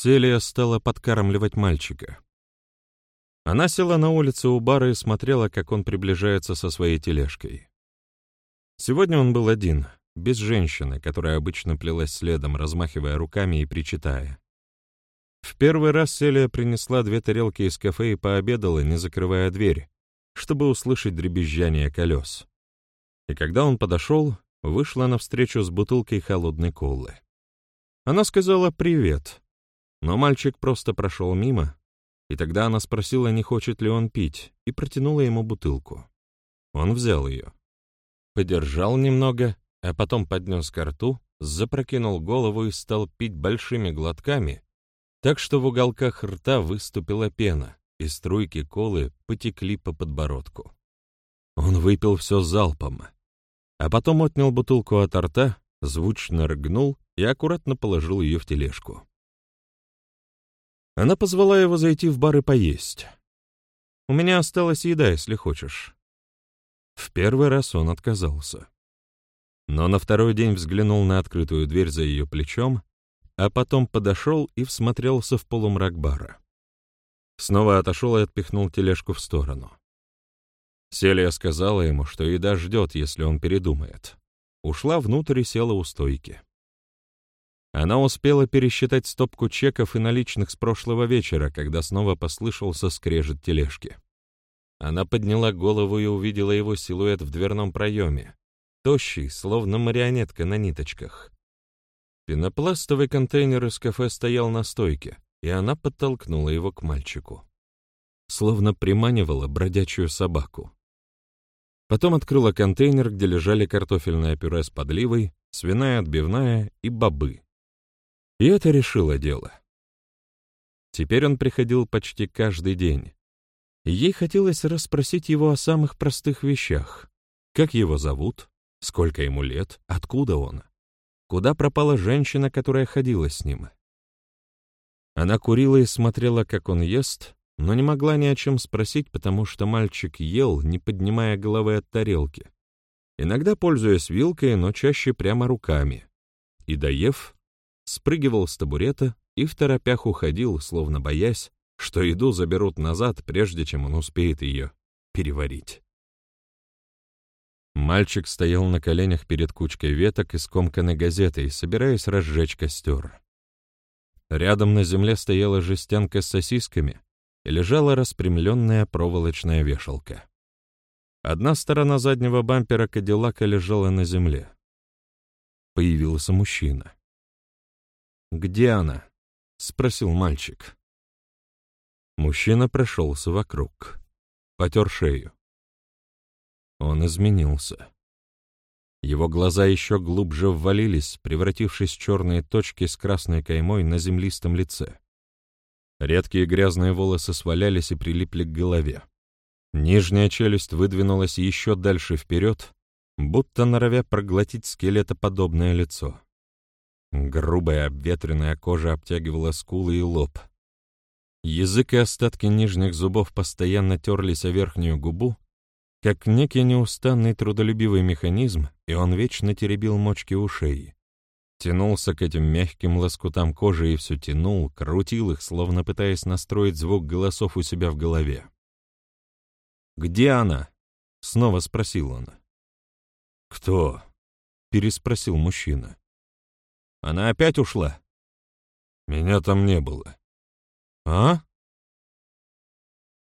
Селия стала подкармливать мальчика. Она села на улице у бара и смотрела, как он приближается со своей тележкой. Сегодня он был один, без женщины, которая обычно плелась следом, размахивая руками и причитая. В первый раз Селия принесла две тарелки из кафе и пообедала, не закрывая дверь, чтобы услышать дребезжание колес. И когда он подошел, вышла навстречу с бутылкой холодной колы. Она сказала «привет», но мальчик просто прошел мимо, и тогда она спросила, не хочет ли он пить, и протянула ему бутылку. Он взял ее. Подержал немного, а потом поднес ко рту, запрокинул голову и стал пить большими глотками, так что в уголках рта выступила пена, и струйки колы потекли по подбородку. Он выпил все залпом, а потом отнял бутылку от рта, звучно рыгнул и аккуратно положил ее в тележку. Она позвала его зайти в бар и поесть. «У меня осталась еда, если хочешь». В первый раз он отказался. Но на второй день взглянул на открытую дверь за ее плечом, а потом подошел и всмотрелся в полумрак бара. Снова отошел и отпихнул тележку в сторону. Селия сказала ему, что еда ждет, если он передумает. Ушла внутрь и села у стойки. Она успела пересчитать стопку чеков и наличных с прошлого вечера, когда снова послышался скрежет тележки. Она подняла голову и увидела его силуэт в дверном проеме, тощий, словно марионетка на ниточках. Пенопластовый контейнер из кафе стоял на стойке, и она подтолкнула его к мальчику. Словно приманивала бродячую собаку. Потом открыла контейнер, где лежали картофельное пюре с подливой, свиная отбивная и бобы. И это решило дело. Теперь он приходил почти каждый день. Ей хотелось расспросить его о самых простых вещах. Как его зовут? Сколько ему лет? Откуда он? Куда пропала женщина, которая ходила с ним? Она курила и смотрела, как он ест, но не могла ни о чем спросить, потому что мальчик ел, не поднимая головы от тарелки. Иногда пользуясь вилкой, но чаще прямо руками. И, доев, спрыгивал с табурета и в торопях уходил, словно боясь, что еду заберут назад, прежде чем он успеет ее переварить. Мальчик стоял на коленях перед кучкой веток и скомканной газетой, собираясь разжечь костер. Рядом на земле стояла жестянка с сосисками и лежала распрямленная проволочная вешалка. Одна сторона заднего бампера Кадиллака лежала на земле. Появился мужчина. «Где она?» — спросил мальчик. Мужчина прошелся вокруг, потер шею. Он изменился. Его глаза еще глубже ввалились, превратившись в черные точки с красной каймой на землистом лице. Редкие грязные волосы свалялись и прилипли к голове. Нижняя челюсть выдвинулась еще дальше вперед, будто норовя проглотить скелетоподобное лицо. Грубая обветренная кожа обтягивала скулы и лоб. Язык и остатки нижних зубов постоянно терлись о верхнюю губу, как некий неустанный трудолюбивый механизм, и он вечно теребил мочки ушей. Тянулся к этим мягким лоскутам кожи и все тянул, крутил их, словно пытаясь настроить звук голосов у себя в голове. «Где она?» — снова спросил он. «Кто?» — переспросил мужчина. «Она опять ушла?» «Меня там не было». «А?»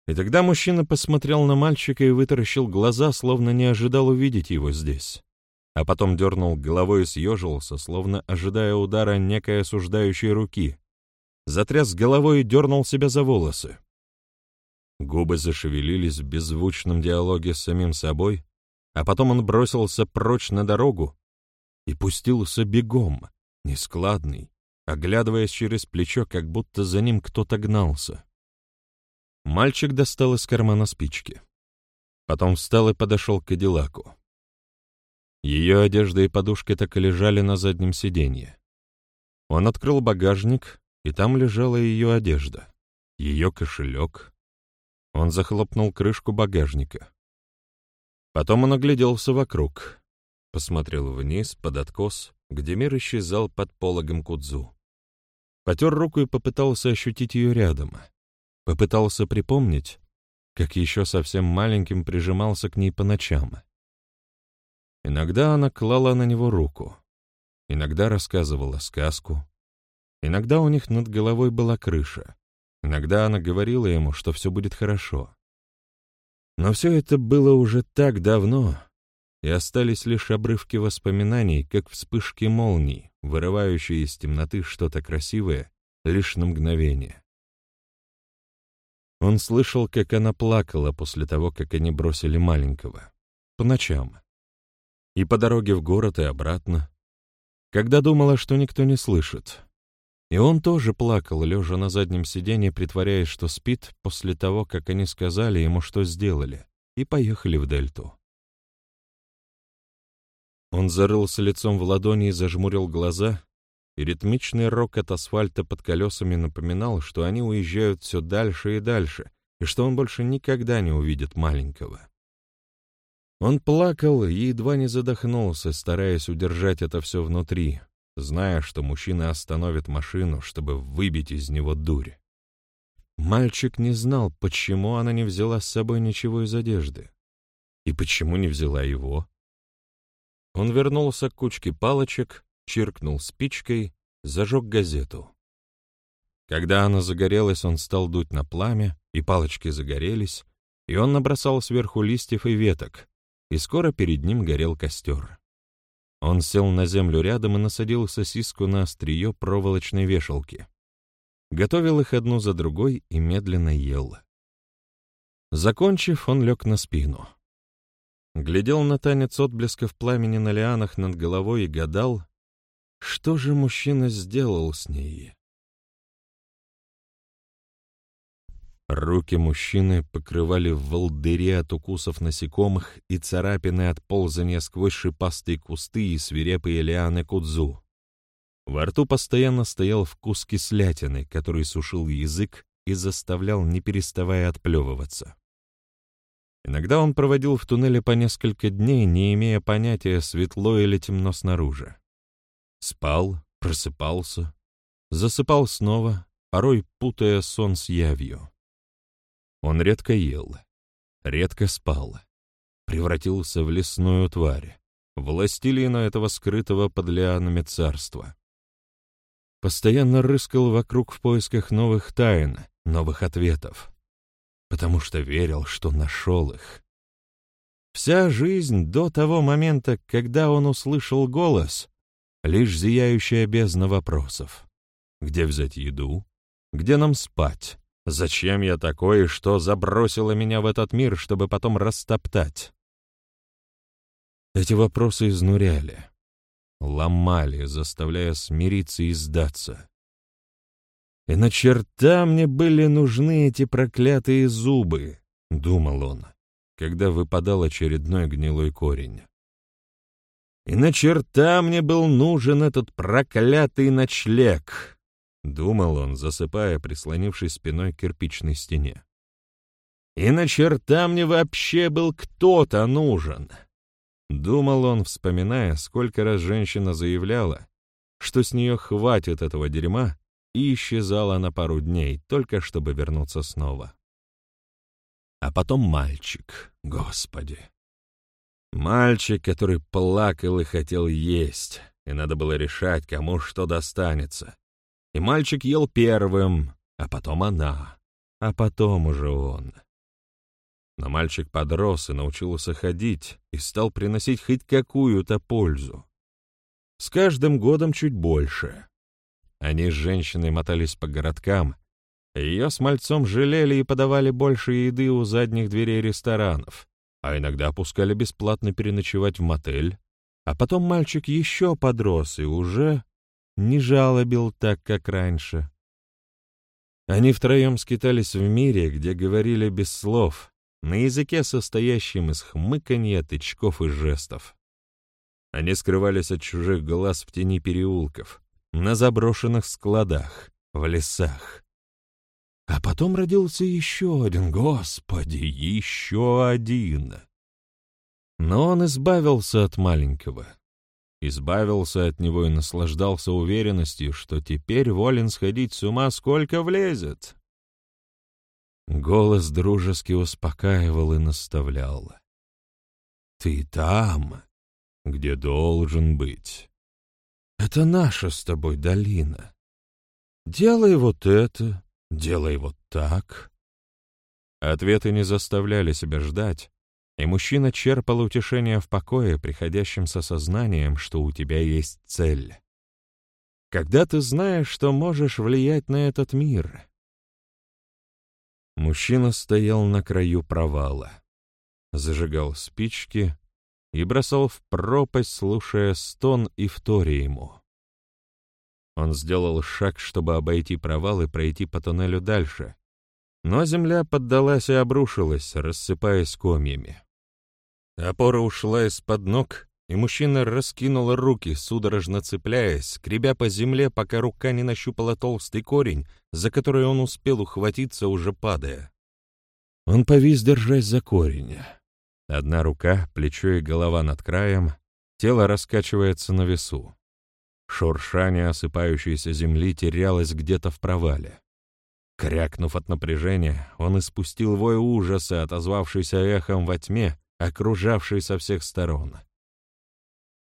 И тогда мужчина посмотрел на мальчика и вытаращил глаза, словно не ожидал увидеть его здесь. А потом дернул головой и съежился, словно ожидая удара некой осуждающей руки. Затряс головой и дернул себя за волосы. Губы зашевелились в беззвучном диалоге с самим собой, а потом он бросился прочь на дорогу и пустился бегом, нескладный, оглядываясь через плечо, как будто за ним кто-то гнался. Мальчик достал из кармана спички. Потом встал и подошел к Кадиллаку. Ее одежда и подушки так и лежали на заднем сиденье. Он открыл багажник, и там лежала ее одежда, ее кошелек. Он захлопнул крышку багажника. Потом он огляделся вокруг, посмотрел вниз, под откос, где мир исчезал под пологом Кудзу. потер руку и попытался ощутить ее рядом. Попытался припомнить, как еще совсем маленьким прижимался к ней по ночам. Иногда она клала на него руку, иногда рассказывала сказку, иногда у них над головой была крыша, иногда она говорила ему, что все будет хорошо. Но все это было уже так давно, и остались лишь обрывки воспоминаний, как вспышки молний, вырывающие из темноты что-то красивое лишь на мгновение. Он слышал, как она плакала после того, как они бросили маленького. По ночам. И по дороге в город, и обратно. Когда думала, что никто не слышит. И он тоже плакал, лежа на заднем сиденье, притворяясь, что спит, после того, как они сказали ему, что сделали, и поехали в Дельту. Он зарылся лицом в ладони и зажмурил глаза, и ритмичный рок от асфальта под колесами напоминал, что они уезжают все дальше и дальше, и что он больше никогда не увидит маленького. Он плакал и едва не задохнулся, стараясь удержать это все внутри, зная, что мужчина остановит машину, чтобы выбить из него дурь. Мальчик не знал, почему она не взяла с собой ничего из одежды. И почему не взяла его? Он вернулся к кучке палочек, чиркнул спичкой, зажег газету. Когда она загорелась, он стал дуть на пламя, и палочки загорелись, и он набросал сверху листьев и веток, и скоро перед ним горел костер. Он сел на землю рядом и насадил сосиску на острие проволочной вешалки. Готовил их одну за другой и медленно ел. Закончив, он лег на спину глядел на танец отблесков пламени на лианах над головой и гадал, что же мужчина сделал с ней. Руки мужчины покрывали волдыри от укусов насекомых и царапины от ползания сквозь шипастые кусты и свирепые лианы кудзу. Во рту постоянно стоял вкус кислятины, который сушил язык и заставлял, не переставая, отплевываться. Иногда он проводил в туннеле по несколько дней, не имея понятия, светло или темно снаружи. Спал, просыпался, засыпал снова, порой путая сон с явью. Он редко ел, редко спал, превратился в лесную тварь, властелина этого скрытого под лианами царства. Постоянно рыскал вокруг в поисках новых тайн, новых ответов потому что верил, что нашел их. Вся жизнь до того момента, когда он услышал голос, лишь зияющая бездна вопросов. Где взять еду? Где нам спать? Зачем я такой, что забросило меня в этот мир, чтобы потом растоптать? Эти вопросы изнуряли, ломали, заставляя смириться и сдаться. И на черта мне были нужны эти проклятые зубы, — думал он, когда выпадал очередной гнилой корень. И на черта мне был нужен этот проклятый ночлег, — думал он, засыпая, прислонившись спиной к кирпичной стене. И на черта мне вообще был кто-то нужен. Думал он, вспоминая, сколько раз женщина заявляла, что с нее хватит этого дерьма, и исчезала на пару дней, только чтобы вернуться снова. А потом мальчик, господи. Мальчик, который плакал и хотел есть, и надо было решать, кому что достанется. И мальчик ел первым, а потом она, а потом уже он. Но мальчик подрос и научился ходить, и стал приносить хоть какую-то пользу. С каждым годом чуть больше. Они с женщиной мотались по городкам, ее с мальцом жалели и подавали больше еды у задних дверей ресторанов, а иногда опускали бесплатно переночевать в мотель, а потом мальчик еще подрос и уже не жалобил так, как раньше. Они втроем скитались в мире, где говорили без слов, на языке, состоящем из хмыканья, тычков и жестов. Они скрывались от чужих глаз в тени переулков, на заброшенных складах, в лесах. А потом родился еще один, господи, еще один. Но он избавился от маленького. избавился от него и наслаждался уверенностью, что теперь волен сходить с ума, сколько влезет. Голос дружески успокаивал и наставлял. «Ты там, где должен быть. Это наша с тобой долина. Делай вот это, делай вот так». Ответы не заставляли себя ждать, и мужчина черпал утешение в покое, приходящем с осознанием, что у тебя есть цель. Когда ты знаешь, что можешь влиять на этот мир. Мужчина стоял на краю провала, зажигал спички и бросал в пропасть, слушая стон и вторя ему. Он сделал шаг, чтобы обойти провал и пройти по туннелю дальше, но земля поддалась и обрушилась, рассыпаясь комьями. Опора ушла из-под ног, и мужчина раскинул руки, судорожно цепляясь, скребя по земле, пока рука не нащупала толстый корень, за который он успел ухватиться, уже падая. Он повис, держась за корень. Одна рука, плечо и голова над краем, тело раскачивается на весу. Шуршание осыпающейся земли терялось где-то в провале. Крякнув от напряжения, он испустил вой ужаса, отозвавшийся эхом во тьме, окружавший со всех сторон.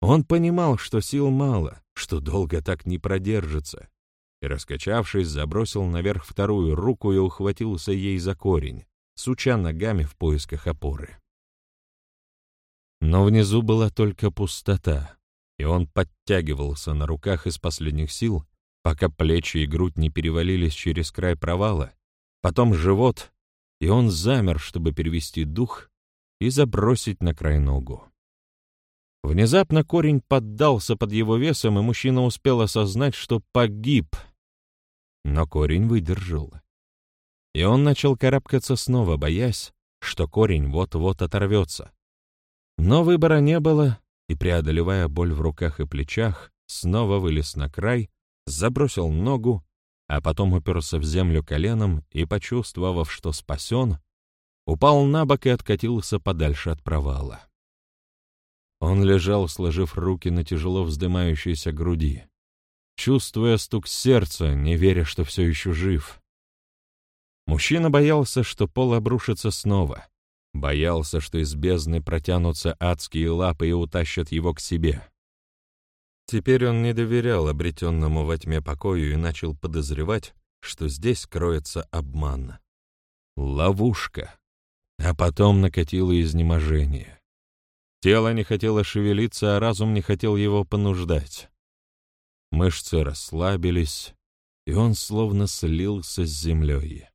Он понимал, что сил мало, что долго так не продержится, и, раскачавшись, забросил наверх вторую руку и ухватился ей за корень, суча ногами в поисках опоры. Но внизу была только пустота, и он подтягивался на руках из последних сил, пока плечи и грудь не перевалились через край провала, потом живот, и он замер, чтобы перевести дух и забросить на край ногу. Внезапно корень поддался под его весом, и мужчина успел осознать, что погиб. Но корень выдержал. И он начал карабкаться снова, боясь, что корень вот-вот оторвется. Но выбора не было, и, преодолевая боль в руках и плечах, снова вылез на край, забросил ногу, а потом уперся в землю коленом и, почувствовав, что спасен, упал на бок и откатился подальше от провала. Он лежал, сложив руки на тяжело вздымающейся груди, чувствуя стук сердца, не веря, что все еще жив. Мужчина боялся, что пол обрушится снова, боялся, что из бездны протянутся адские лапы и утащат его к себе. Теперь он не доверял обретенному во тьме покою и начал подозревать, что здесь кроется обман. Ловушка. А потом накатило изнеможение. Тело не хотело шевелиться, а разум не хотел его понуждать. Мышцы расслабились, и он словно слился с землей.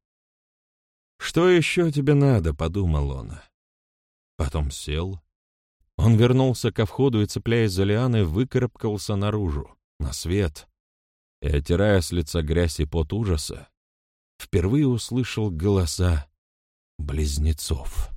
«Что еще тебе надо?» — подумал он. Потом сел. Он вернулся ко входу и, цепляясь за лианы, выкарабкался наружу, на свет, и, отирая с лица грязь и пот ужаса, впервые услышал голоса близнецов.